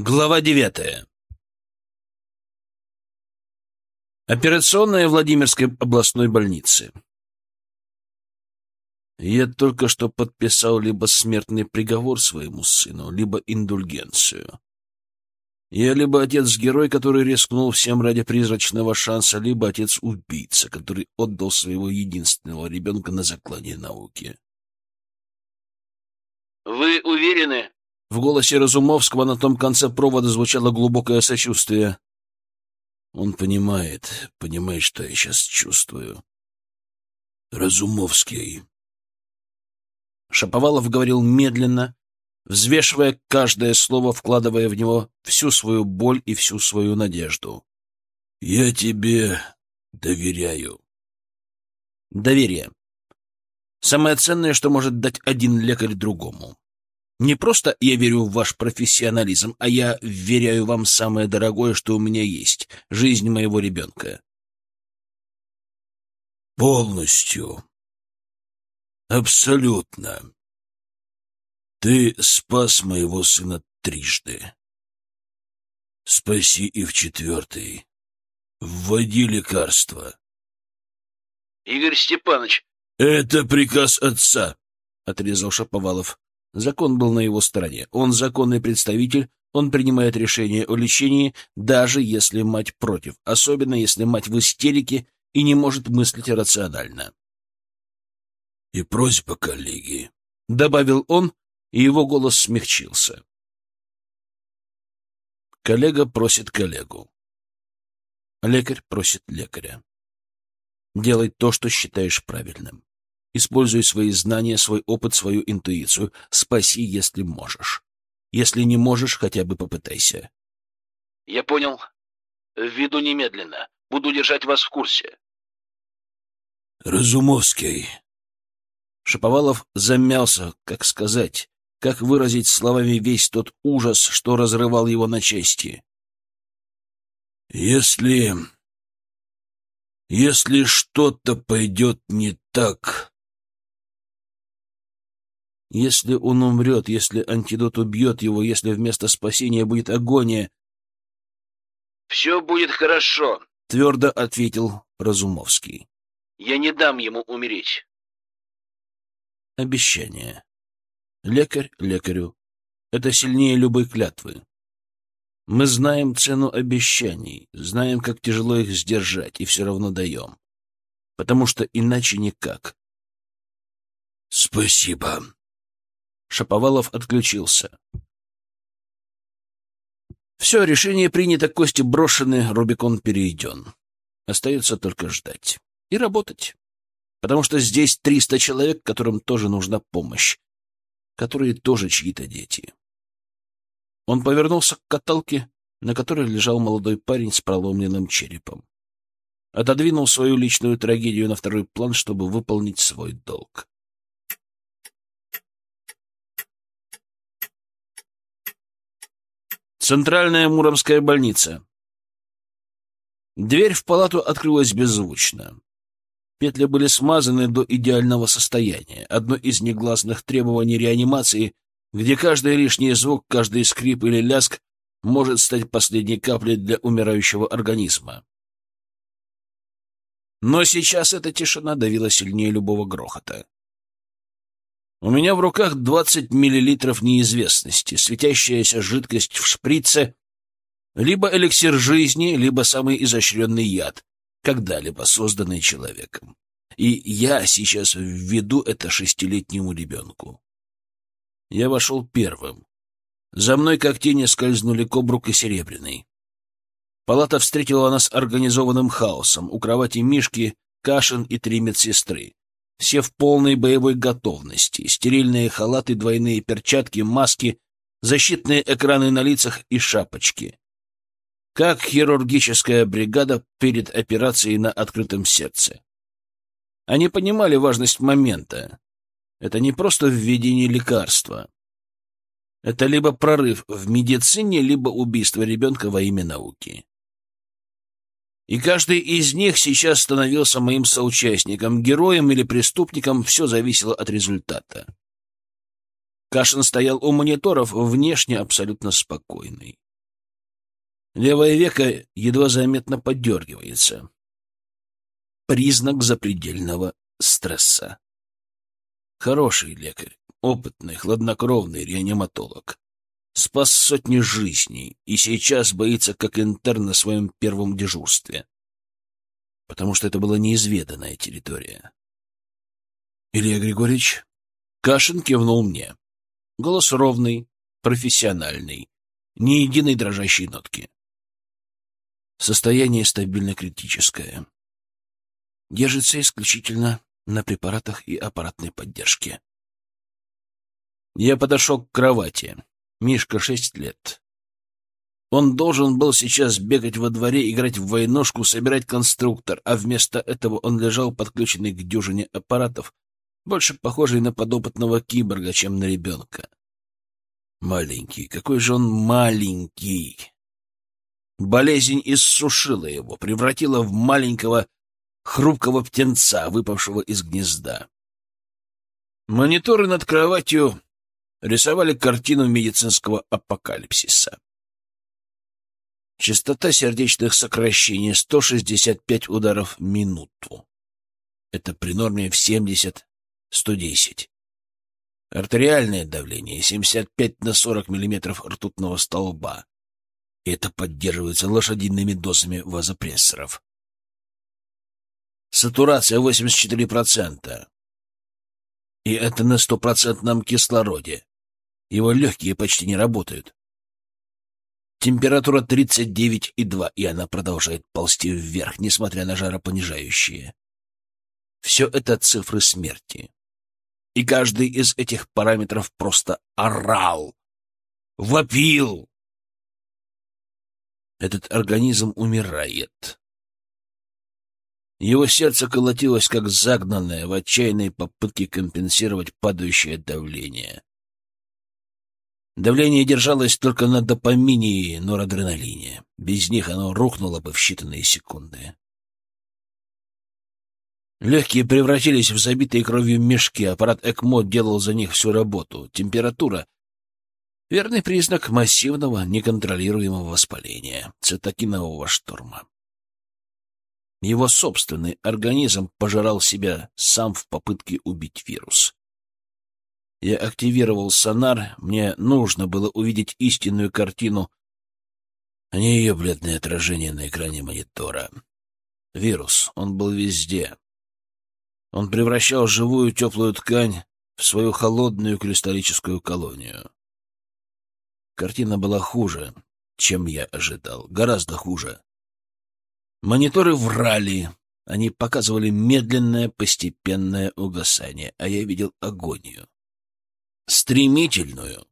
Глава девятая. Операционная Владимирской областной больницы. Я только что подписал либо смертный приговор своему сыну, либо индульгенцию. Я либо отец-герой, который рискнул всем ради призрачного шанса, либо отец-убийца, который отдал своего единственного ребенка на заклание науки. «Вы уверены?» В голосе Разумовского на том конце провода звучало глубокое сочувствие. Он понимает, понимает, что я сейчас чувствую. Разумовский. Шаповалов говорил медленно, взвешивая каждое слово, вкладывая в него всю свою боль и всю свою надежду. «Я тебе доверяю». Доверие. Самое ценное, что может дать один лекарь другому. Не просто я верю в ваш профессионализм, а я веряю вам самое дорогое, что у меня есть — жизнь моего ребенка. Полностью. Абсолютно. Ты спас моего сына трижды. Спаси и в четвертый. Вводи лекарства. Игорь Степанович. Это приказ отца, — отрезал Шаповалов. Закон был на его стороне. Он законный представитель, он принимает решение о лечении, даже если мать против, особенно если мать в истерике и не может мыслить рационально. «И просьба коллеги», — добавил он, и его голос смягчился. Коллега просит коллегу. Лекарь просит лекаря. Делай то, что считаешь правильным. Используй свои знания, свой опыт, свою интуицию. Спаси, если можешь. Если не можешь, хотя бы попытайся. — Я понял. Введу немедленно. Буду держать вас в курсе. — Разумовский. Шаповалов замялся, как сказать, как выразить словами весь тот ужас, что разрывал его на части. — Если... Если что-то пойдет не так, если он умрет, если антидот убьет его, если вместо спасения будет агония... — Все будет хорошо, — твердо ответил Разумовский. — Я не дам ему умереть. Обещание. Лекарь лекарю. Это сильнее любой клятвы. Мы знаем цену обещаний, знаем, как тяжело их сдержать, и все равно даем. Потому что иначе никак. — Спасибо, Шаповалов отключился. Все, решение принято, кости брошены, Рубикон перейден. Остается только ждать. И работать. Потому что здесь триста человек, которым тоже нужна помощь. Которые тоже чьи-то дети. Он повернулся к каталке, на которой лежал молодой парень с проломленным черепом. Отодвинул свою личную трагедию на второй план, чтобы выполнить свой долг. Центральная Муромская больница. Дверь в палату открылась беззвучно. Петли были смазаны до идеального состояния. Одно из негласных требований реанимации, где каждый лишний звук, каждый скрип или ляск может стать последней каплей для умирающего организма. Но сейчас эта тишина давила сильнее любого грохота. У меня в руках двадцать миллилитров неизвестности, светящаяся жидкость в шприце, либо эликсир жизни, либо самый изощренный яд, когда-либо созданный человеком. И я сейчас введу это шестилетнему ребенку. Я вошел первым. За мной как тени скользнули Кобрук и Серебряный. Палата встретила нас организованным хаосом. У кровати Мишки, Кашин и три медсестры. Все в полной боевой готовности. Стерильные халаты, двойные перчатки, маски, защитные экраны на лицах и шапочки. Как хирургическая бригада перед операцией на открытом сердце. Они понимали важность момента. Это не просто введение лекарства. Это либо прорыв в медицине, либо убийство ребенка во имя науки. И каждый из них сейчас становился моим соучастником, героем или преступником, все зависело от результата. Кашин стоял у мониторов, внешне абсолютно спокойный. Левое веко едва заметно подергивается. Признак запредельного стресса. Хороший лекарь, опытный, хладнокровный реаниматолог. Спас сотни жизней и сейчас боится как интерн на своем первом дежурстве. Потому что это была неизведанная территория. Илья Григорьевич Кашин кивнул мне. Голос ровный, профессиональный, ни единой дрожащей нотки. Состояние стабильно критическое. Держится исключительно на препаратах и аппаратной поддержке. Я подошел к кровати. Мишка шесть лет. Он должен был сейчас бегать во дворе, играть в войнушку, собирать конструктор, а вместо этого он лежал подключенный к дюжине аппаратов, больше похожий на подопытного киборга, чем на ребенка. Маленький, какой же он маленький! Болезнь иссушила его, превратила в маленького хрупкого птенца, выпавшего из гнезда. Мониторы над кроватью рисовали картину медицинского апокалипсиса. Частота сердечных сокращений 165 ударов в минуту. Это при норме в 70-110. Артериальное давление 75 на 40 миллиметров ртутного столба. Это поддерживается лошадиными дозами вазопрессоров. Сатурация 84%. И это на стопроцентном кислороде. Его легкие почти не работают. Температура 39,2, и она продолжает ползти вверх, несмотря на жаропонижающие. Все это цифры смерти. И каждый из этих параметров просто орал, вопил. Этот организм умирает. Его сердце колотилось, как загнанное, в отчаянной попытке компенсировать падающее давление. Давление держалось только на допамине и норадреналине. Без них оно рухнуло бы в считанные секунды. Легкие превратились в забитые кровью мешки, аппарат ЭКМО делал за них всю работу. Температура — верный признак массивного, неконтролируемого воспаления, цитокинового шторма. Его собственный организм пожирал себя сам в попытке убить вирус. Я активировал сонар, мне нужно было увидеть истинную картину, а не ее бледное отражение на экране монитора. Вирус, он был везде. Он превращал живую теплую ткань в свою холодную кристаллическую колонию. Картина была хуже, чем я ожидал, гораздо хуже. Мониторы врали, они показывали медленное, постепенное угасание, а я видел агонию стремительную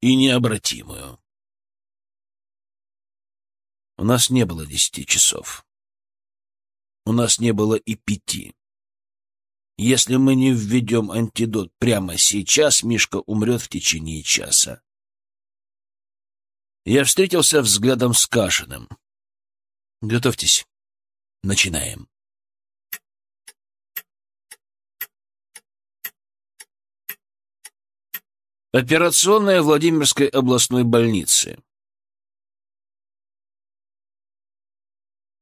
и необратимую. У нас не было десяти часов. У нас не было и пяти. Если мы не введем антидот прямо сейчас, Мишка умрет в течение часа. Я встретился взглядом с Кашиным. Готовьтесь. Начинаем. Операционная Владимирской областной больницы.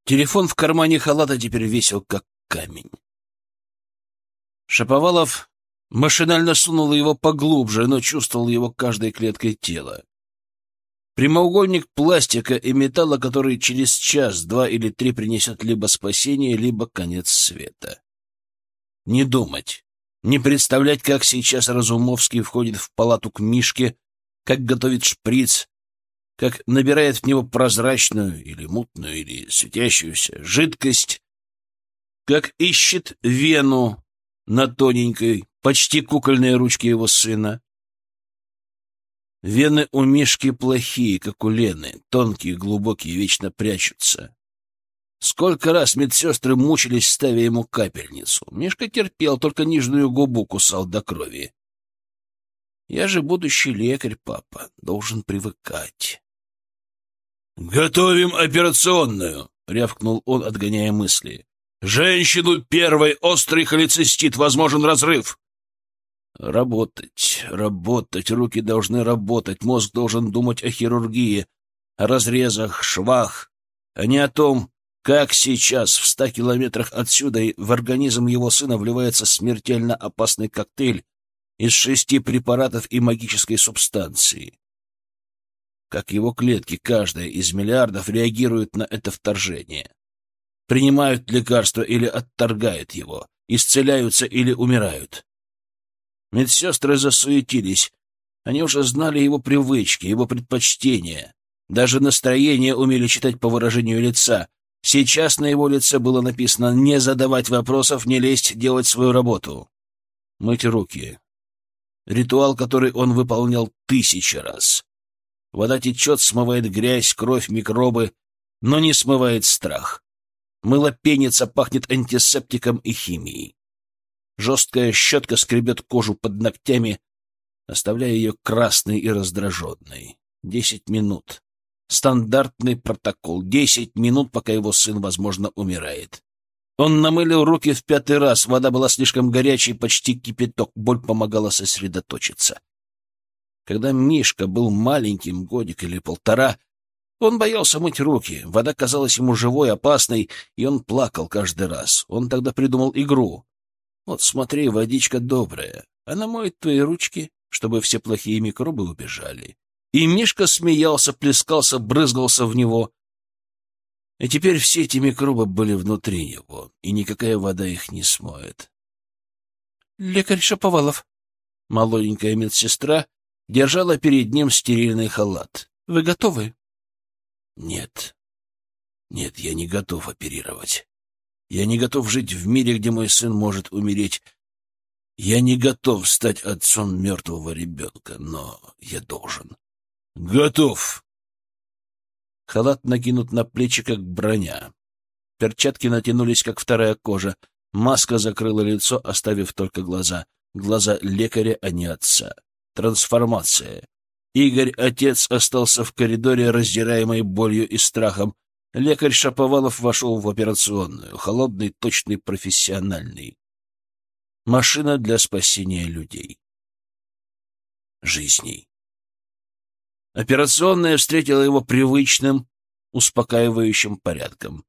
Телефон в кармане халата теперь весил, как камень. Шаповалов машинально сунул его поглубже, но чувствовал его каждой клеткой тела. Прямоугольник пластика и металла, который через час, два или три принесет либо спасение, либо конец света. Не думать не представлять, как сейчас Разумовский входит в палату к Мишке, как готовит шприц, как набирает в него прозрачную или мутную или светящуюся жидкость, как ищет вену на тоненькой, почти кукольной ручке его сына. Вены у Мишки плохие, как у Лены, тонкие, глубокие, вечно прячутся. Сколько раз медсестры мучились, ставя ему капельницу. Мишка терпел, только нижнюю губу кусал до крови. Я же будущий лекарь, папа, должен привыкать. «Готовим операционную!» — рявкнул он, отгоняя мысли. «Женщину первой острый холецистит, возможен разрыв!» Работать, работать, руки должны работать, мозг должен думать о хирургии, о разрезах, швах, а не о том, как сейчас в ста километрах отсюда в организм его сына вливается смертельно опасный коктейль из шести препаратов и магической субстанции. Как его клетки, каждая из миллиардов, реагируют на это вторжение. Принимают лекарство или отторгают его, исцеляются или умирают. Медсестры засуетились. Они уже знали его привычки, его предпочтения. Даже настроение умели читать по выражению лица. Сейчас на его лице было написано «не задавать вопросов, не лезть, делать свою работу». Мыть руки. Ритуал, который он выполнял тысячи раз. Вода течет, смывает грязь, кровь, микробы, но не смывает страх. Мыло пенится, пахнет антисептиком и химией. Жесткая щетка скребет кожу под ногтями, оставляя ее красной и раздраженной. Десять минут. Стандартный протокол. Десять минут, пока его сын, возможно, умирает. Он намылил руки в пятый раз. Вода была слишком горячей, почти кипяток. Боль помогала сосредоточиться. Когда Мишка был маленьким, годик или полтора, он боялся мыть руки. Вода казалась ему живой, опасной, и он плакал каждый раз. Он тогда придумал игру. Вот смотри, водичка добрая. Она моет твои ручки, чтобы все плохие микробы убежали. И Мишка смеялся, плескался, брызгался в него. И теперь все эти микробы были внутри него, и никакая вода их не смоет. — Лекарь Шаповалов. Молоденькая медсестра держала перед ним стерильный халат. — Вы готовы? — Нет. Нет, я не готов оперировать. Я не готов жить в мире, где мой сын может умереть. Я не готов стать отцом мертвого ребенка, но я должен. «Готов!» Халат накинут на плечи, как броня. Перчатки натянулись, как вторая кожа. Маска закрыла лицо, оставив только глаза. Глаза лекаря, а не отца. Трансформация. Игорь, отец, остался в коридоре, раздираемый болью и страхом. Лекарь Шаповалов вошел в операционную. Холодный, точный, профессиональный. Машина для спасения людей. Жизней. Операционная встретила его привычным, успокаивающим порядком.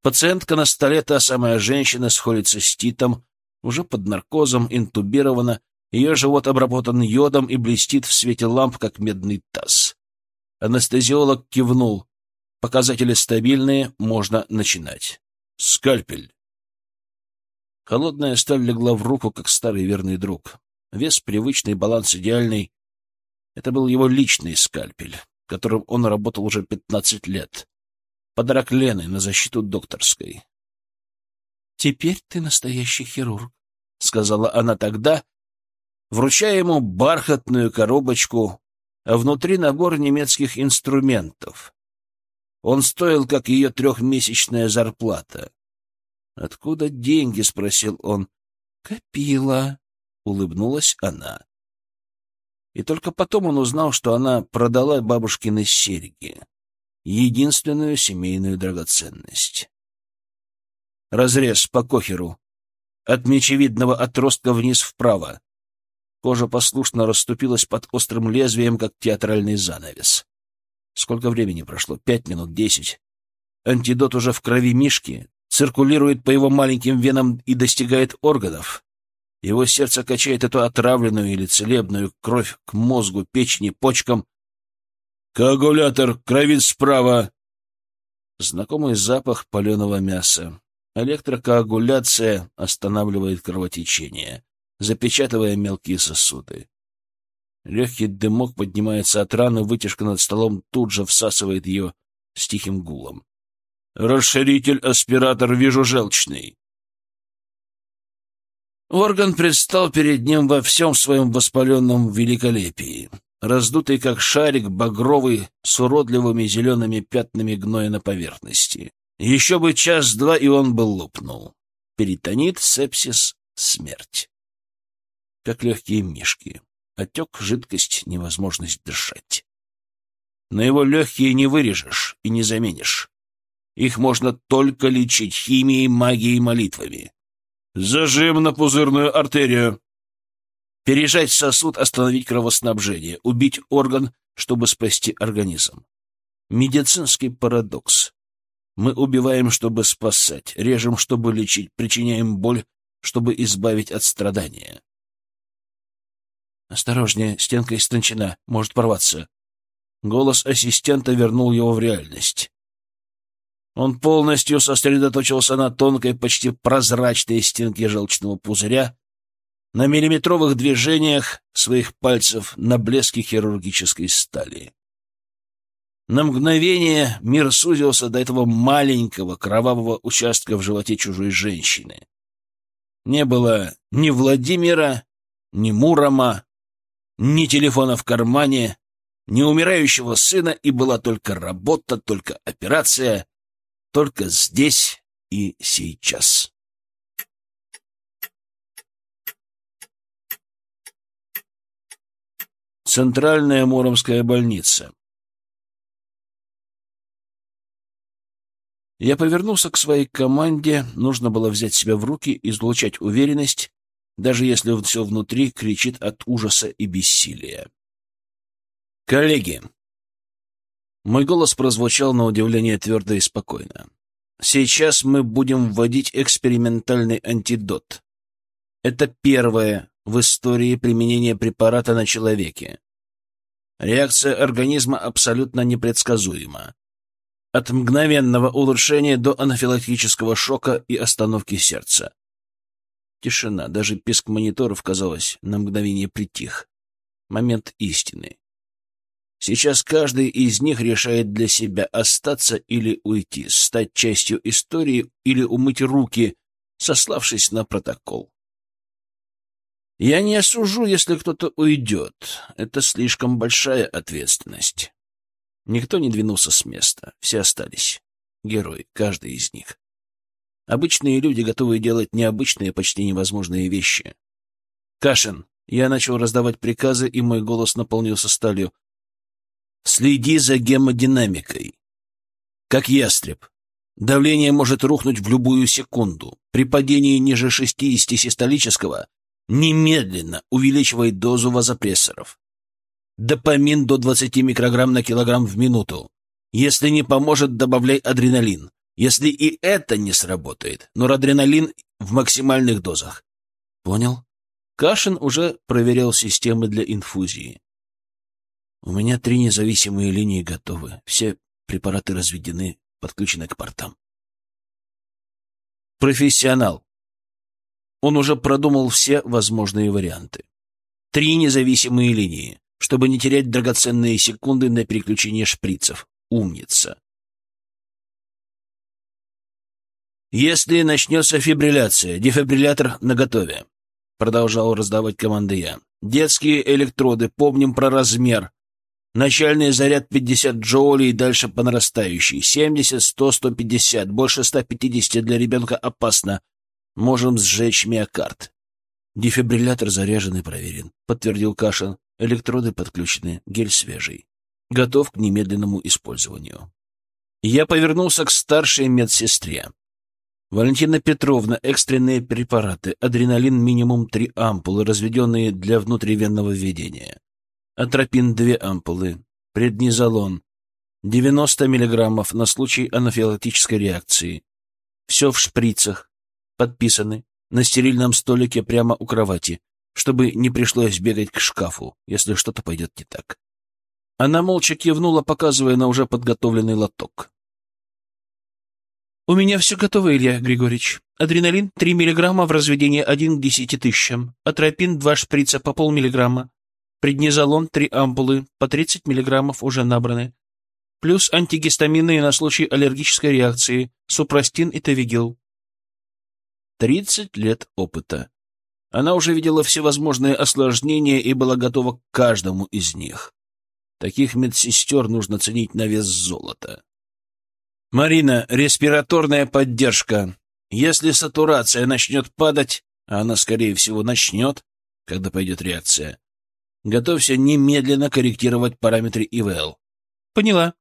Пациентка на столе, та самая женщина, сходится с Титом, уже под наркозом, интубирована, ее живот обработан йодом и блестит в свете ламп, как медный таз. Анестезиолог кивнул. Показатели стабильные, можно начинать. Скальпель. Холодная сталь легла в руку, как старый верный друг. Вес привычный, баланс идеальный. Это был его личный скальпель, которым он работал уже пятнадцать лет. Подарок Лены на защиту докторской. «Теперь ты настоящий хирург», — сказала она тогда, вручая ему бархатную коробочку, а внутри набор немецких инструментов. Он стоил, как ее трехмесячная зарплата. «Откуда деньги?» — спросил он. «Копила», — улыбнулась она. И только потом он узнал, что она продала бабушкины серьги, единственную семейную драгоценность. Разрез по кохеру. От мечевидного отростка вниз вправо. Кожа послушно расступилась под острым лезвием, как театральный занавес. Сколько времени прошло? Пять минут, десять. Антидот уже в крови Мишки, циркулирует по его маленьким венам и достигает органов. Его сердце качает эту отравленную или целебную кровь к мозгу, печени, почкам. «Коагулятор! Кровит справа!» Знакомый запах паленого мяса. Электрокоагуляция останавливает кровотечение, запечатывая мелкие сосуды. Легкий дымок поднимается от раны, вытяжка над столом тут же всасывает ее с тихим гулом. «Расширитель, аспиратор, вижу желчный. Орган предстал перед ним во всем своем воспаленном великолепии. Раздутый, как шарик, багровый, с уродливыми зелеными пятнами гноя на поверхности. Еще бы час-два, и он бы лопнул. Перитонит, сепсис, смерть. Как легкие мишки. Отек, жидкость, невозможность дышать. Но его легкие не вырежешь и не заменишь. Их можно только лечить химией, магией, молитвами. Зажим на пузырную артерию. Пережать сосуд, остановить кровоснабжение, убить орган, чтобы спасти организм. Медицинский парадокс. Мы убиваем, чтобы спасать, режем, чтобы лечить, причиняем боль, чтобы избавить от страдания. «Осторожнее, стенка истончена, может порваться». Голос ассистента вернул его в реальность. Он полностью сосредоточился на тонкой, почти прозрачной стенке желчного пузыря, на миллиметровых движениях своих пальцев, на блеске хирургической стали. На мгновение мир сузился до этого маленького кровавого участка в животе чужой женщины. Не было ни Владимира, ни Мурома, ни телефона в кармане, ни умирающего сына, и была только работа, только операция, только здесь и сейчас. Центральная Муромская больница. Я повернулся к своей команде, нужно было взять себя в руки, излучать уверенность, даже если все внутри кричит от ужаса и бессилия. «Коллеги!» Мой голос прозвучал на удивление твердо и спокойно. «Сейчас мы будем вводить экспериментальный антидот. Это первое в истории применение препарата на человеке. Реакция организма абсолютно непредсказуема от мгновенного улучшения до анафилактического шока и остановки сердца. Тишина, даже писк мониторов, казалось, на мгновение притих. Момент истины. Сейчас каждый из них решает для себя остаться или уйти, стать частью истории или умыть руки, сославшись на протокол. Я не осужу, если кто-то уйдет. Это слишком большая ответственность. Никто не двинулся с места, все остались. Герои, каждый из них. Обычные люди, готовые делать необычные, почти невозможные вещи. Кашин, я начал раздавать приказы, и мой голос наполнился сталью. Следи за гемодинамикой. Как ястреб. Давление может рухнуть в любую секунду. При падении ниже 60 систолического немедленно увеличивай дозу вазопрессоров. Допамин до 20 микрограмм на килограмм в минуту. Если не поможет, добавляй адреналин. Если и это не сработает, но адреналин в максимальных дозах. Понял? Кашин уже проверял системы для инфузии. У меня три независимые линии готовы. Все препараты разведены, подключены к портам. Профессионал. Он уже продумал все возможные варианты. Три независимые линии чтобы не терять драгоценные секунды на переключение шприцев. Умница. «Если начнется фибрилляция, дефибриллятор наготове», — продолжал раздавать команды я. «Детские электроды, помним про размер. Начальный заряд 50 джоулей, дальше по нарастающей. 70, 100, 150, больше 150 для ребенка опасно. Можем сжечь миокард». «Дефибриллятор заряжен и проверен», — подтвердил Кашин. Электроды подключены, гель свежий. Готов к немедленному использованию. Я повернулся к старшей медсестре. Валентина Петровна, экстренные препараты, адреналин минимум три ампулы, разведенные для внутривенного введения. Атропин две ампулы, преднизолон, 90 миллиграммов на случай анафилактической реакции. Все в шприцах, подписаны, на стерильном столике прямо у кровати чтобы не пришлось бегать к шкафу, если что-то пойдет не так. Она молча кивнула, показывая на уже подготовленный лоток. «У меня все готово, Илья Григорьевич. Адреналин — 3 миллиграмма в разведении 1 к 10 тысячам. Атропин — 2 шприца по полмиллиграмма. Преднизолон — 3 ампулы, по 30 миллиграммов уже набраны. Плюс антигистамины на случай аллергической реакции, супрастин и тавигил. Тридцать лет опыта. Она уже видела всевозможные осложнения и была готова к каждому из них. Таких медсестер нужно ценить на вес золота. «Марина, респираторная поддержка. Если сатурация начнет падать, а она, скорее всего, начнет, когда пойдет реакция, готовься немедленно корректировать параметры ИВЛ». «Поняла».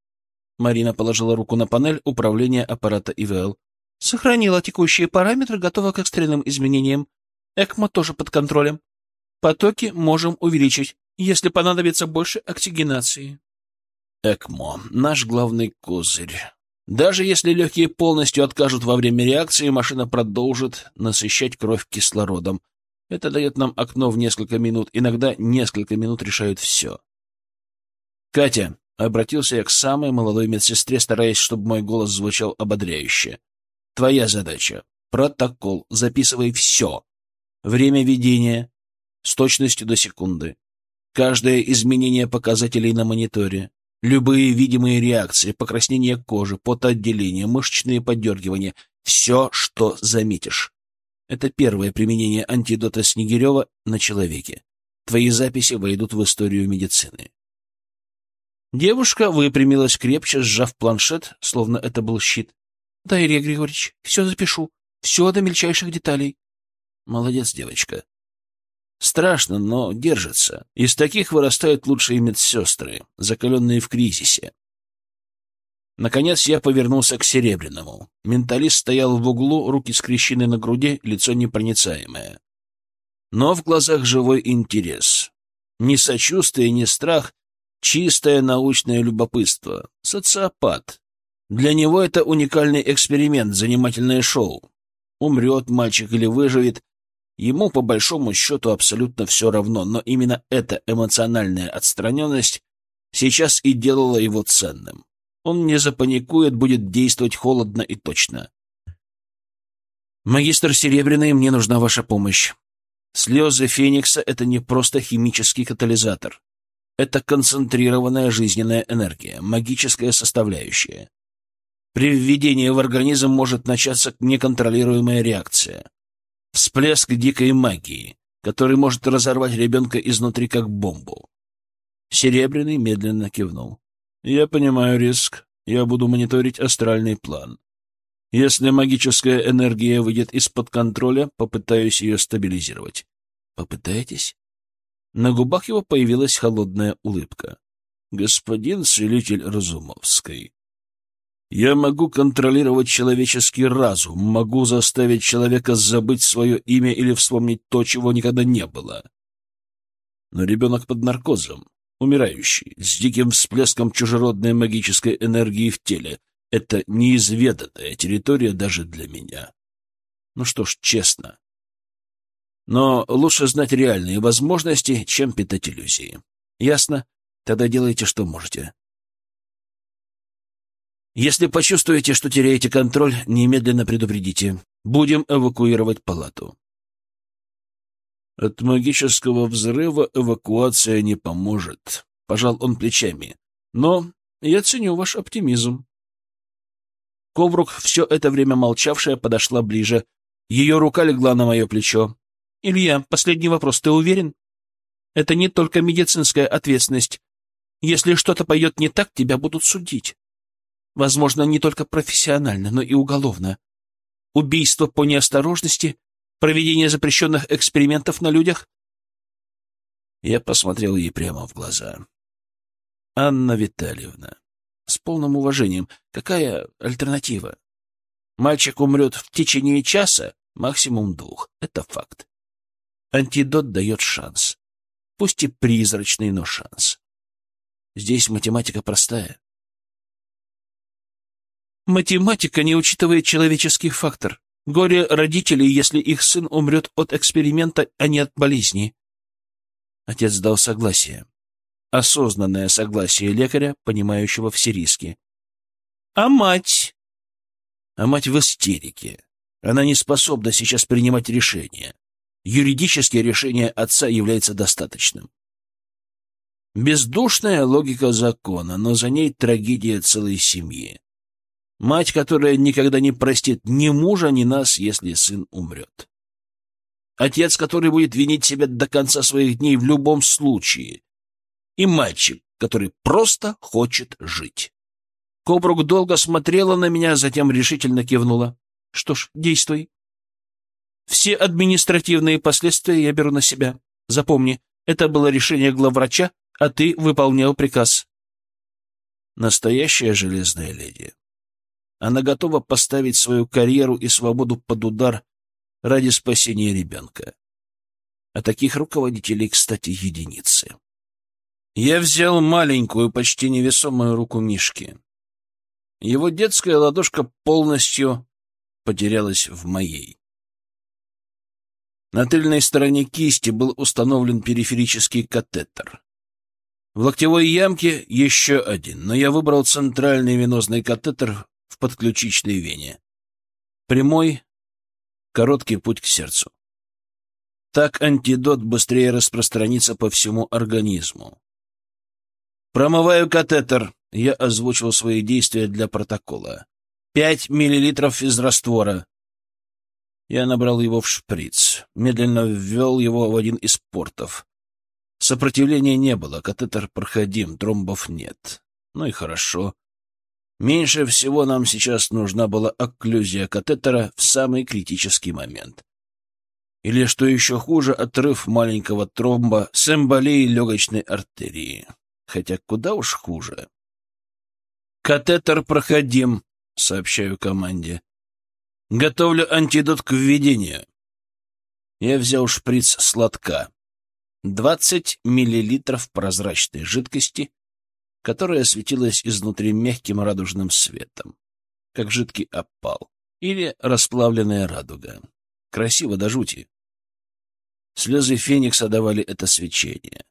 Марина положила руку на панель управления аппарата ИВЛ. «Сохранила текущие параметры, готова к экстренным изменениям. ЭКМО тоже под контролем. Потоки можем увеличить, если понадобится больше оксигенации. ЭКМО — наш главный козырь. Даже если легкие полностью откажут во время реакции, машина продолжит насыщать кровь кислородом. Это дает нам окно в несколько минут. Иногда несколько минут решают все. «Катя», — обратился я к самой молодой медсестре, стараясь, чтобы мой голос звучал ободряюще. «Твоя задача — протокол. Записывай все. Время ведения с точностью до секунды. Каждое изменение показателей на мониторе. Любые видимые реакции, покраснение кожи, потоотделение, мышечные подергивания — все, что заметишь. Это первое применение антидота Снегирева на человеке. Твои записи войдут в историю медицины. Девушка выпрямилась крепче, сжав планшет, словно это был щит. — Да, Илья Григорьевич, все запишу. Все до мельчайших деталей. — Молодец, девочка. Страшно, но держится. Из таких вырастают лучшие медсестры, закаленные в кризисе. Наконец я повернулся к Серебряному. Менталист стоял в углу, руки скрещены на груди, лицо непроницаемое. Но в глазах живой интерес. Ни сочувствие, ни страх, чистое научное любопытство. Социопат. Для него это уникальный эксперимент, занимательное шоу. Умрет мальчик или выживет, Ему, по большому счету, абсолютно все равно, но именно эта эмоциональная отстраненность сейчас и делала его ценным. Он не запаникует, будет действовать холодно и точно. «Магистр Серебряный, мне нужна ваша помощь. Слезы Феникса — это не просто химический катализатор. Это концентрированная жизненная энергия, магическая составляющая. При введении в организм может начаться неконтролируемая реакция. Всплеск дикой магии, который может разорвать ребенка изнутри как бомбу. Серебряный медленно кивнул. «Я понимаю риск. Я буду мониторить астральный план. Если магическая энергия выйдет из-под контроля, попытаюсь ее стабилизировать». «Попытаетесь?» На губах его появилась холодная улыбка. «Господин целитель Разумовский, я могу контролировать человеческий разум, могу заставить человека забыть свое имя или вспомнить то, чего никогда не было. Но ребенок под наркозом, умирающий, с диким всплеском чужеродной магической энергии в теле — это неизведанная территория даже для меня. Ну что ж, честно. Но лучше знать реальные возможности, чем питать иллюзии. Ясно? Тогда делайте, что можете. Если почувствуете, что теряете контроль, немедленно предупредите. Будем эвакуировать палату. От магического взрыва эвакуация не поможет. Пожал он плечами. Но я ценю ваш оптимизм. Коврук, все это время молчавшая, подошла ближе. Ее рука легла на мое плечо. «Илья, последний вопрос. Ты уверен? Это не только медицинская ответственность. Если что-то пойдет не так, тебя будут судить. Возможно, не только профессионально, но и уголовно. Убийство по неосторожности, проведение запрещенных экспериментов на людях. Я посмотрел ей прямо в глаза. Анна Витальевна, с полным уважением, какая альтернатива? Мальчик умрет в течение часа, максимум двух. Это факт. Антидот дает шанс. Пусть и призрачный, но шанс. Здесь математика простая. Математика не учитывает человеческий фактор. Горе родителей, если их сын умрет от эксперимента, а не от болезни. Отец дал согласие. Осознанное согласие лекаря, понимающего все риски. А мать? А мать в истерике. Она не способна сейчас принимать решения. Юридическое решение отца является достаточным. Бездушная логика закона, но за ней трагедия целой семьи. Мать, которая никогда не простит ни мужа, ни нас, если сын умрет. Отец, который будет винить себя до конца своих дней в любом случае. И мальчик, который просто хочет жить. Кобрук долго смотрела на меня, затем решительно кивнула. Что ж, действуй. Все административные последствия я беру на себя. Запомни, это было решение главврача, а ты выполнял приказ. Настоящая железная леди. Она готова поставить свою карьеру и свободу под удар ради спасения ребенка. А таких руководителей, кстати, единицы. Я взял маленькую, почти невесомую руку Мишки. Его детская ладошка полностью потерялась в моей. На тыльной стороне кисти был установлен периферический катетер. В локтевой ямке еще один, но я выбрал центральный венозный катетер в подключичной вене. Прямой, короткий путь к сердцу. Так антидот быстрее распространится по всему организму. «Промываю катетер», — я озвучил свои действия для протокола. «Пять миллилитров из раствора». Я набрал его в шприц, медленно ввел его в один из портов. Сопротивления не было, катетер проходим, тромбов нет. Ну и хорошо. Меньше всего нам сейчас нужна была окклюзия катетера в самый критический момент. Или, что еще хуже, отрыв маленького тромба с эмболией легочной артерии хотя куда уж хуже. «Катетер проходим», — сообщаю команде. «Готовлю антидот к введению». Я взял шприц сладка. Двадцать миллилитров прозрачной жидкости, которая светилась изнутри мягким радужным светом, как жидкий опал или расплавленная радуга. Красиво до жути. Слезы феникса давали это свечение.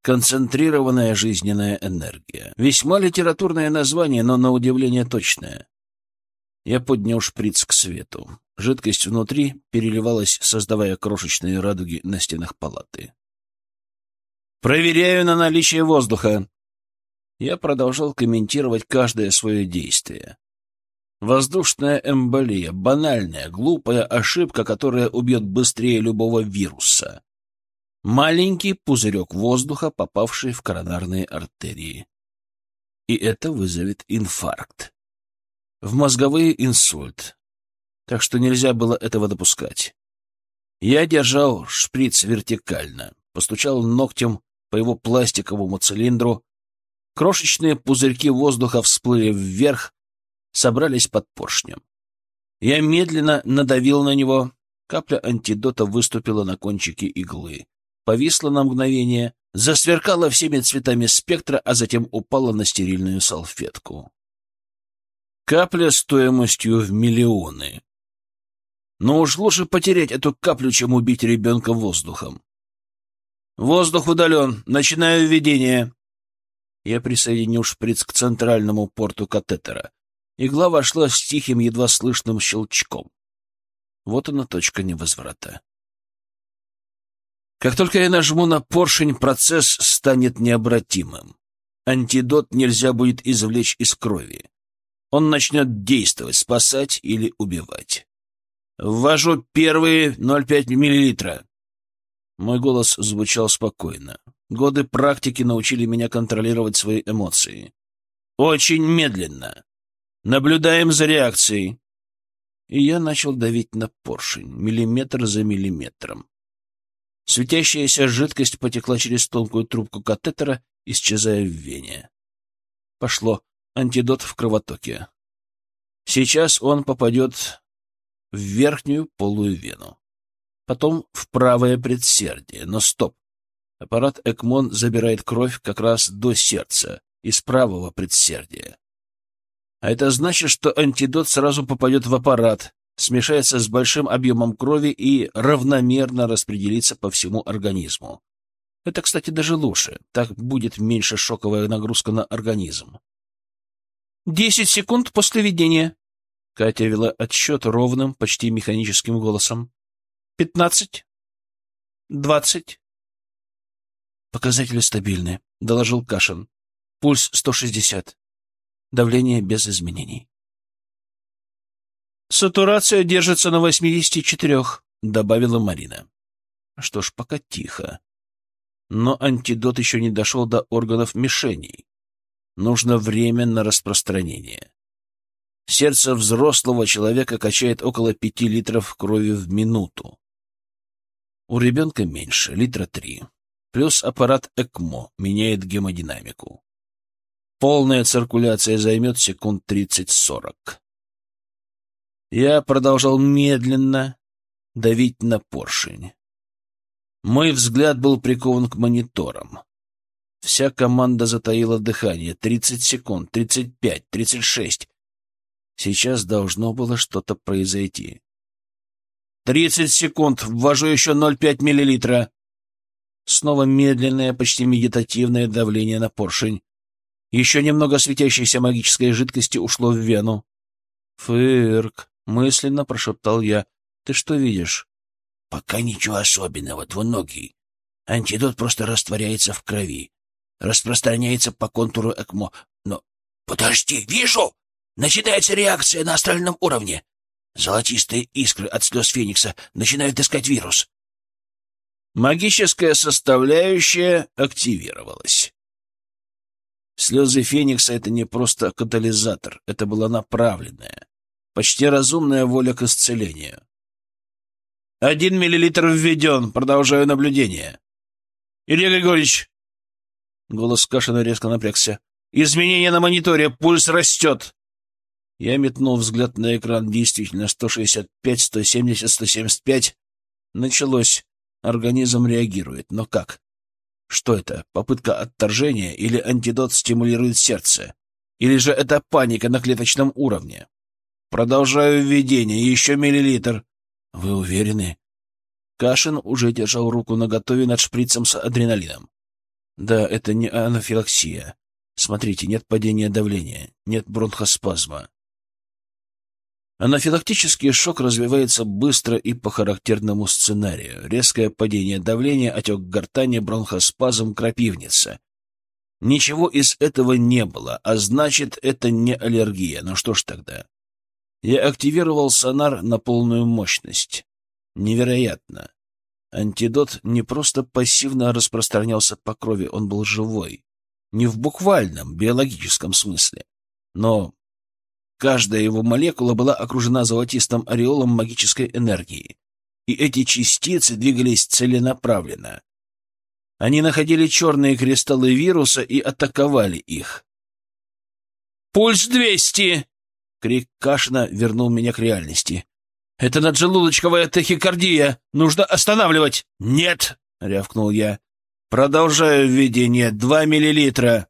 Концентрированная жизненная энергия. Весьма литературное название, но на удивление точное. Я поднял шприц к свету. Жидкость внутри переливалась, создавая крошечные радуги на стенах палаты. «Проверяю на наличие воздуха!» Я продолжал комментировать каждое свое действие. Воздушная эмболия — банальная, глупая ошибка, которая убьет быстрее любого вируса маленький пузырек воздуха, попавший в коронарные артерии. И это вызовет инфаркт. В мозговые инсульт. Так что нельзя было этого допускать. Я держал шприц вертикально, постучал ногтем по его пластиковому цилиндру. Крошечные пузырьки воздуха всплыли вверх, собрались под поршнем. Я медленно надавил на него. Капля антидота выступила на кончике иглы повисла на мгновение, засверкала всеми цветами спектра, а затем упала на стерильную салфетку. Капля стоимостью в миллионы. Но уж лучше потерять эту каплю, чем убить ребенка воздухом. «Воздух удален. Начинаю введение». Я присоединил шприц к центральному порту катетера. Игла вошла с тихим, едва слышным щелчком. Вот она точка невозврата. Как только я нажму на поршень, процесс станет необратимым. Антидот нельзя будет извлечь из крови. Он начнет действовать, спасать или убивать. Ввожу первые 0,5 миллилитра. Мой голос звучал спокойно. Годы практики научили меня контролировать свои эмоции. Очень медленно. Наблюдаем за реакцией. И я начал давить на поршень, миллиметр за миллиметром. Светящаяся жидкость потекла через тонкую трубку катетера, исчезая в вене. Пошло. Антидот в кровотоке. Сейчас он попадет в верхнюю полую вену. Потом в правое предсердие. Но стоп. Аппарат ЭКМОН забирает кровь как раз до сердца, из правого предсердия. А это значит, что антидот сразу попадет в аппарат, смешается с большим объемом крови и равномерно распределится по всему организму. Это, кстати, даже лучше. Так будет меньше шоковая нагрузка на организм. «Десять секунд после введения». Катя вела отсчет ровным, почти механическим голосом. «Пятнадцать. Двадцать». «Показатели стабильны», — доложил Кашин. «Пульс сто шестьдесят. Давление без изменений». «Сатурация держится на восьмидесяти четырех», — добавила Марина. Что ж, пока тихо. Но антидот еще не дошел до органов мишеней. Нужно время на распространение. Сердце взрослого человека качает около пяти литров крови в минуту. У ребенка меньше, литра три. Плюс аппарат ЭКМО меняет гемодинамику. Полная циркуляция займет секунд тридцать-сорок. Я продолжал медленно давить на поршень. Мой взгляд был прикован к мониторам. Вся команда затаила дыхание. Тридцать секунд, тридцать пять, тридцать шесть. Сейчас должно было что-то произойти. Тридцать секунд. Ввожу еще ноль пять миллилитра. Снова медленное, почти медитативное давление на поршень. Еще немного светящейся магической жидкости ушло в вену. «Фырк!» — мысленно прошептал я. «Ты что видишь?» «Пока ничего особенного, двуногий. Антидот просто растворяется в крови, распространяется по контуру ЭКМО. Но... Подожди, вижу! Начинается реакция на астральном уровне. Золотистые искры от слез Феникса начинают искать вирус. Магическая составляющая активировалась. Слезы Феникса — это не просто катализатор, это была направленная, почти разумная воля к исцелению. «Один миллилитр введен, продолжаю наблюдение». «Илья Григорьевич!» Голос Кашина резко напрягся. «Изменения на мониторе, пульс растет!» Я метнул взгляд на экран. Действительно, 165, 170, 175. Началось. Организм реагирует. Но как? Что это? Попытка отторжения или антидот стимулирует сердце? Или же это паника на клеточном уровне? Продолжаю введение. Еще миллилитр. Вы уверены? Кашин уже держал руку наготове над шприцем с адреналином. Да, это не анафилаксия. Смотрите, нет падения давления, нет бронхоспазма. Анафилактический шок развивается быстро и по характерному сценарию. Резкое падение давления, отек гортани, бронхоспазм, крапивница. Ничего из этого не было, а значит, это не аллергия. Ну что ж тогда? Я активировал сонар на полную мощность. Невероятно. Антидот не просто пассивно распространялся по крови, он был живой. Не в буквальном, биологическом смысле. Но Каждая его молекула была окружена золотистым ореолом магической энергии, и эти частицы двигались целенаправленно. Они находили черные кристаллы вируса и атаковали их. «Пульс двести!» — крик Кашина вернул меня к реальности. «Это наджелудочковая тахикардия! Нужно останавливать!» «Нет!» — рявкнул я. «Продолжаю введение. Два миллилитра!»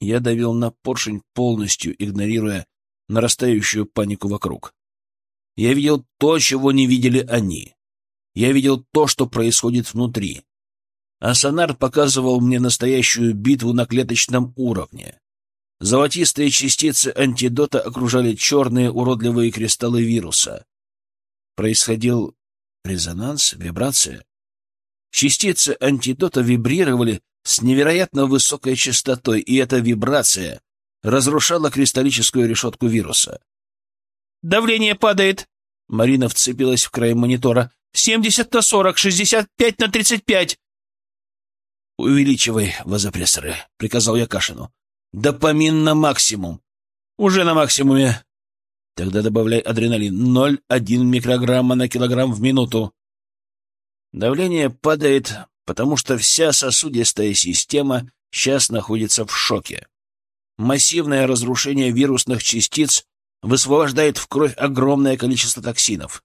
Я давил на поршень полностью, игнорируя нарастающую панику вокруг. Я видел то, чего не видели они. Я видел то, что происходит внутри. А сонар показывал мне настоящую битву на клеточном уровне. Золотистые частицы антидота окружали черные уродливые кристаллы вируса. Происходил резонанс, вибрация. Частицы антидота вибрировали, с невероятно высокой частотой, и эта вибрация разрушала кристаллическую решетку вируса. «Давление падает!» Марина вцепилась в край монитора. «Семьдесят на сорок, шестьдесят пять на тридцать пять!» «Увеличивай вазопрессоры», — приказал я Кашину. «Допамин на максимум». «Уже на максимуме». «Тогда добавляй адреналин. Ноль один микрограмма на килограмм в минуту». Давление падает, потому что вся сосудистая система сейчас находится в шоке. Массивное разрушение вирусных частиц высвобождает в кровь огромное количество токсинов.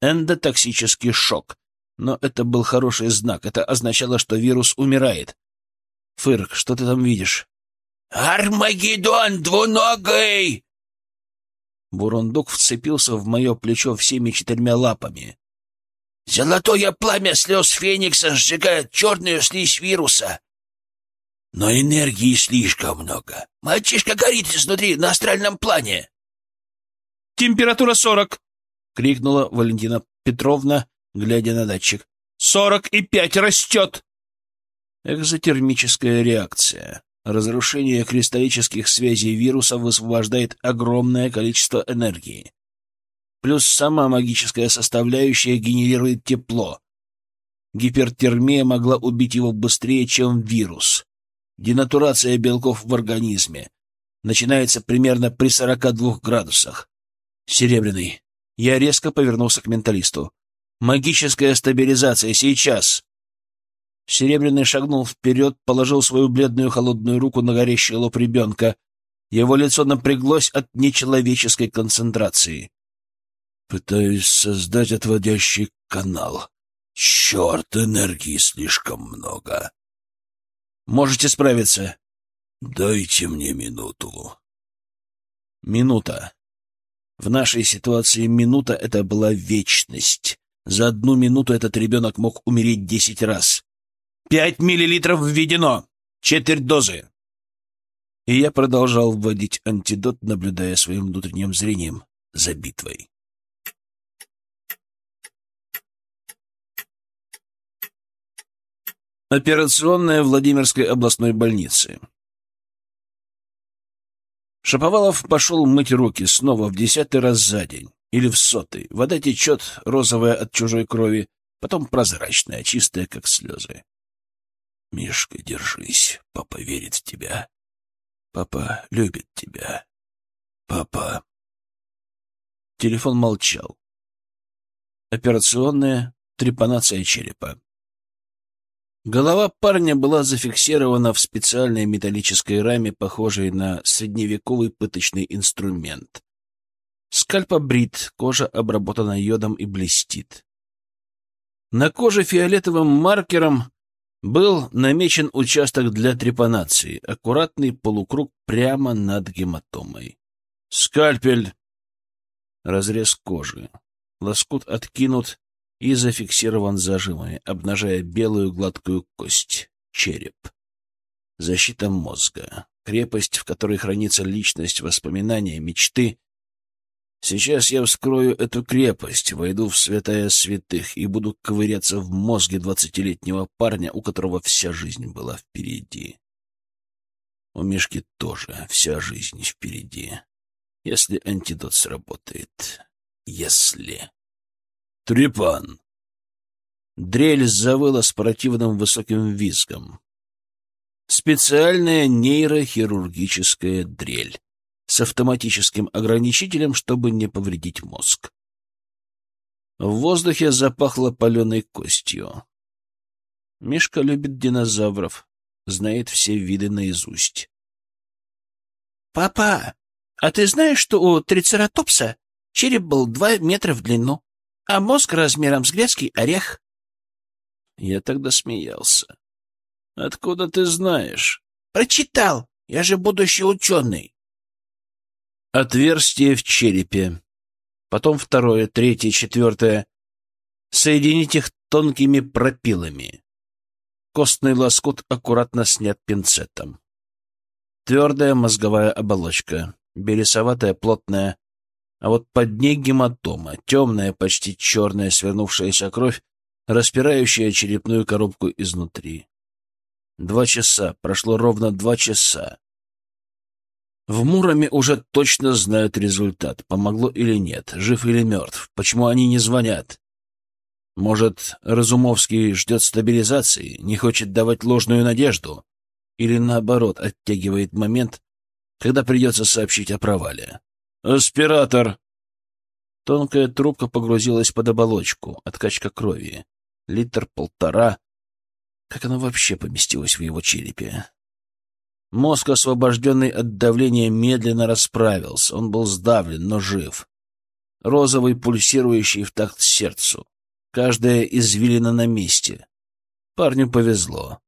Эндотоксический шок. Но это был хороший знак. Это означало, что вирус умирает. Фырк, что ты там видишь? «Армагеддон двуногой!» Бурундук вцепился в мое плечо всеми четырьмя лапами. Золотое пламя слез Феникса сжигает черную слизь вируса. Но энергии слишком много. Мальчишка горит изнутри на астральном плане. «Температура сорок!» — крикнула Валентина Петровна, глядя на датчик. «Сорок и пять растет!» Экзотермическая реакция. Разрушение кристаллических связей вируса высвобождает огромное количество энергии плюс сама магическая составляющая генерирует тепло. Гипертермия могла убить его быстрее, чем вирус. Денатурация белков в организме начинается примерно при 42 градусах. Серебряный. Я резко повернулся к менталисту. Магическая стабилизация сейчас. Серебряный шагнул вперед, положил свою бледную холодную руку на горящий лоб ребенка. Его лицо напряглось от нечеловеческой концентрации. Пытаюсь создать отводящий канал. Черт, энергии слишком много. Можете справиться. Дайте мне минуту. Минута. В нашей ситуации минута — это была вечность. За одну минуту этот ребенок мог умереть десять раз. Пять миллилитров введено. Четверть дозы. И я продолжал вводить антидот, наблюдая своим внутренним зрением за битвой. Операционная Владимирской областной больницы. Шаповалов пошел мыть руки снова в десятый раз за день. Или в сотый. Вода течет, розовая от чужой крови, потом прозрачная, чистая, как слезы. «Мишка, держись. Папа верит в тебя. Папа любит тебя. Папа...» Телефон молчал. Операционная трепанация черепа. Голова парня была зафиксирована в специальной металлической раме, похожей на средневековый пыточный инструмент. Скальп обрит, кожа обработана йодом и блестит. На коже фиолетовым маркером был намечен участок для трепанации, аккуратный полукруг прямо над гематомой. Скальпель. Разрез кожи. Лоскут откинут и зафиксирован зажимами, обнажая белую гладкую кость, череп. Защита мозга, крепость, в которой хранится личность, воспоминания, мечты Сейчас я вскрою эту крепость, войду в святая святых и буду ковыряться в мозге двадцатилетнего парня, у которого вся жизнь была впереди. У Мишки тоже вся жизнь впереди. Если антидот сработает. Если. Трепан. Дрель завыла с противным высоким визгом. Специальная нейрохирургическая дрель с автоматическим ограничителем, чтобы не повредить мозг. В воздухе запахло паленой костью. Мишка любит динозавров, знает все виды наизусть. — Папа, а ты знаешь, что у трицератопса череп был два метра в длину, а мозг размером с грецкий орех? Я тогда смеялся. — Откуда ты знаешь? — Прочитал. Я же будущий ученый. Отверстие в черепе. Потом второе, третье, четвертое. Соединить их тонкими пропилами. Костный лоскут аккуратно снят пинцетом. Твердая мозговая оболочка, белесоватая, плотная, а вот под ней гематома, темная, почти черная свернувшаяся кровь, распирающая черепную коробку изнутри. Два часа, прошло ровно два часа. В Муроме уже точно знают результат, помогло или нет, жив или мертв, почему они не звонят. Может, Разумовский ждет стабилизации, не хочет давать ложную надежду? Или, наоборот, оттягивает момент, когда придется сообщить о провале? «Аспиратор!» Тонкая трубка погрузилась под оболочку, откачка крови. Литр-полтора. Как она вообще поместилась в его черепе? Мозг, освобожденный от давления, медленно расправился. Он был сдавлен, но жив. Розовый, пульсирующий в такт сердцу. Каждая извилина на месте. Парню повезло.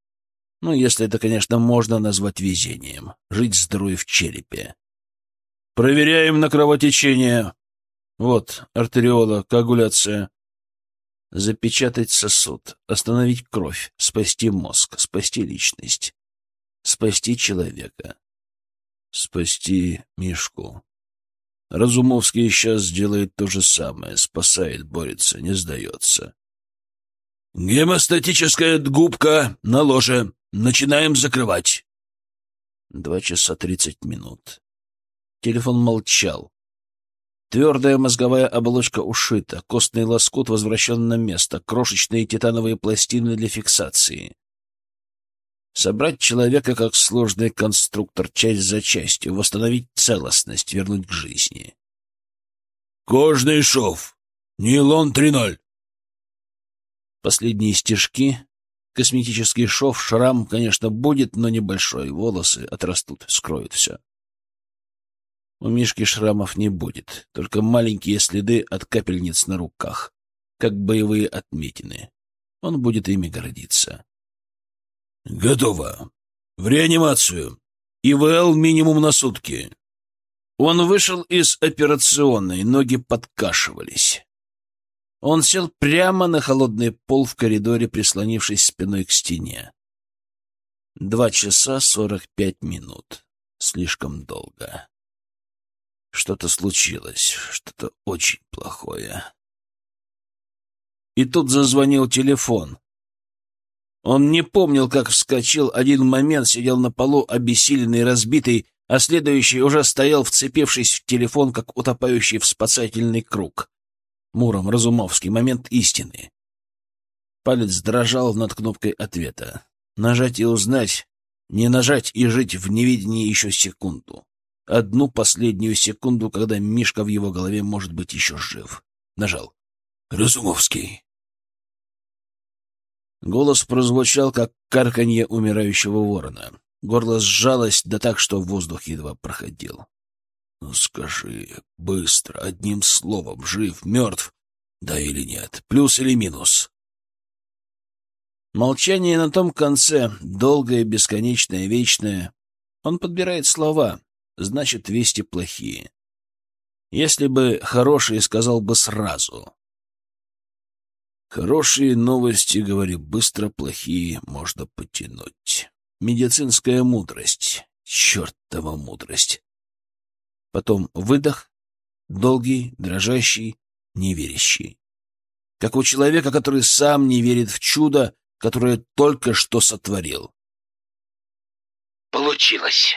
Ну, если это, конечно, можно назвать везением. Жить с в черепе. Проверяем на кровотечение. Вот, артериола, коагуляция. Запечатать сосуд, остановить кровь, спасти мозг, спасти личность спасти человека. Спасти Мишку. Разумовский сейчас сделает то же самое. Спасает, борется, не сдается. «Гемостатическая губка на ложе. Начинаем закрывать». Два часа тридцать минут. Телефон молчал. Твердая мозговая оболочка ушита, костный лоскут возвращен на место, крошечные титановые пластины для фиксации. Собрать человека как сложный конструктор часть за частью, восстановить целостность, вернуть к жизни. «Кожный шов! Нейлон 3.0!» Последние стежки. Косметический шов, шрам, конечно, будет, но небольшой. Волосы отрастут, скроют все. У Мишки шрамов не будет, только маленькие следы от капельниц на руках, как боевые отметины. Он будет ими гордиться. «Готово. В реанимацию. ИВЛ минимум на сутки. Он вышел из операционной, ноги подкашивались. Он сел прямо на холодный пол в коридоре, прислонившись спиной к стене. Два часа сорок пять минут. Слишком долго. Что-то случилось, что-то очень плохое. И тут зазвонил телефон. Он не помнил, как вскочил, один момент сидел на полу, обессиленный, разбитый, а следующий уже стоял, вцепившись в телефон, как утопающий в спасательный круг. Муром, Разумовский, момент истины. Палец дрожал над кнопкой ответа. Нажать и узнать, не нажать и жить в неведении еще секунду. Одну последнюю секунду, когда Мишка в его голове может быть еще жив. Нажал. «Разумовский». Голос прозвучал, как карканье умирающего ворона. Горло сжалось, да так, что воздух едва проходил. «Ну скажи, быстро, одним словом, жив, мертв, да или нет, плюс или минус?» Молчание на том конце, долгое, бесконечное, вечное. Он подбирает слова, значит, вести плохие. Если бы хорошие, сказал бы сразу. Хорошие новости, говори быстро, плохие можно потянуть. Медицинская мудрость, чертова мудрость. Потом выдох, долгий, дрожащий, неверящий. Как у человека, который сам не верит в чудо, которое только что сотворил. Получилось.